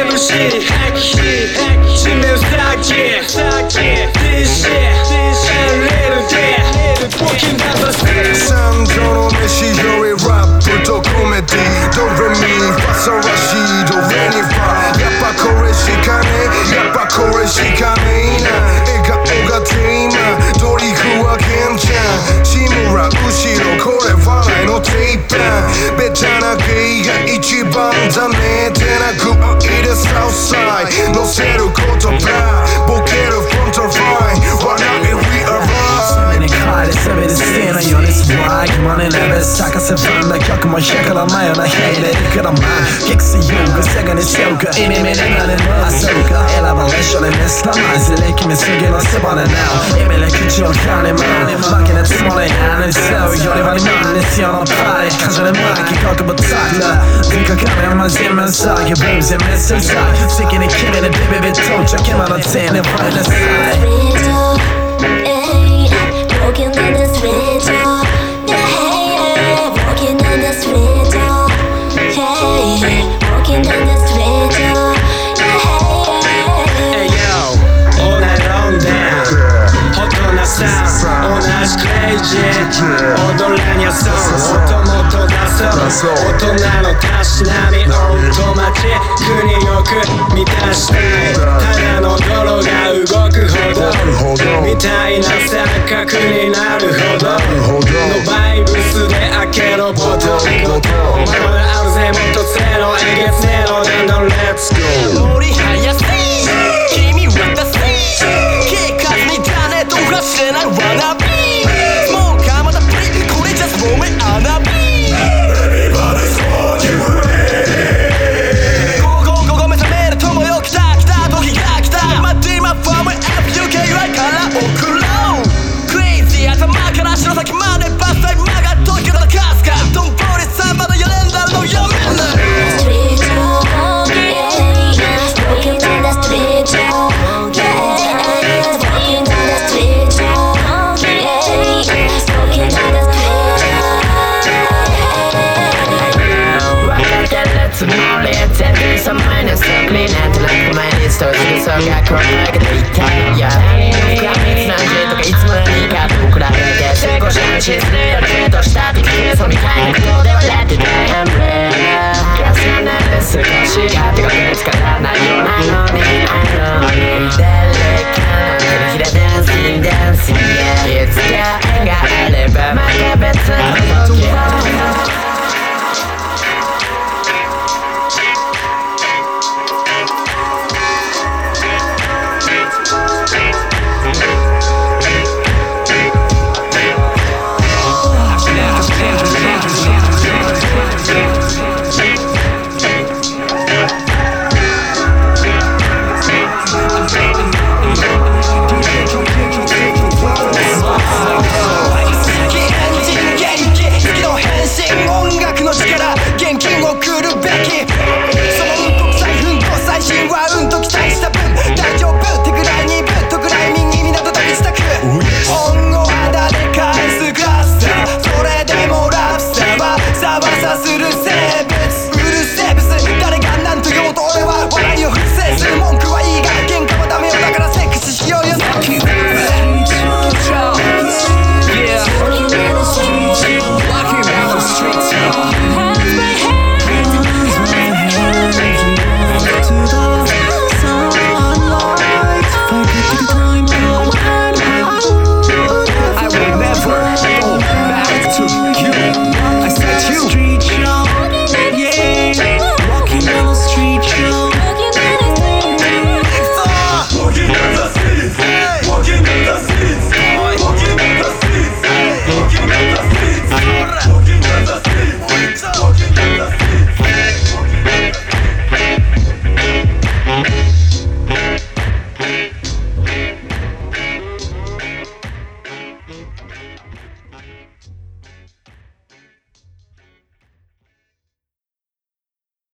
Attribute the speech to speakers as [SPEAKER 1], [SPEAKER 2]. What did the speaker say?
[SPEAKER 1] every city hack.
[SPEAKER 2] Ve saka severne kakıma yakalanmayana Heyleri kırama Keksiyogu segani sevgi. İmiminin anını asoka Elabalaşanı neslama Zilek mi sugi nasıl bana now Emile küçüyor kanıma Makine tısmanı yani sev. Yori var iman nisyon o pari Kajanı maki kalkı batakla Dika kamerama zemen sagi Bumze mesir say Sikini kimini bibi bir toğça Kemana teni var. Ne say.
[SPEAKER 3] Riddle Broken
[SPEAKER 4] 踊
[SPEAKER 1] れにゃそう音もと出そう大人のたしなみ音待ち国よく満たした
[SPEAKER 5] うがこれだけで一いや何時とかいつも何かと比べて成功者に沈められるとした時その回復ではレってダイアンブレ休んでて少しが手が見つからないようなのにあのにデリカンヒレダンスインダンスインいつか縁があればまた別の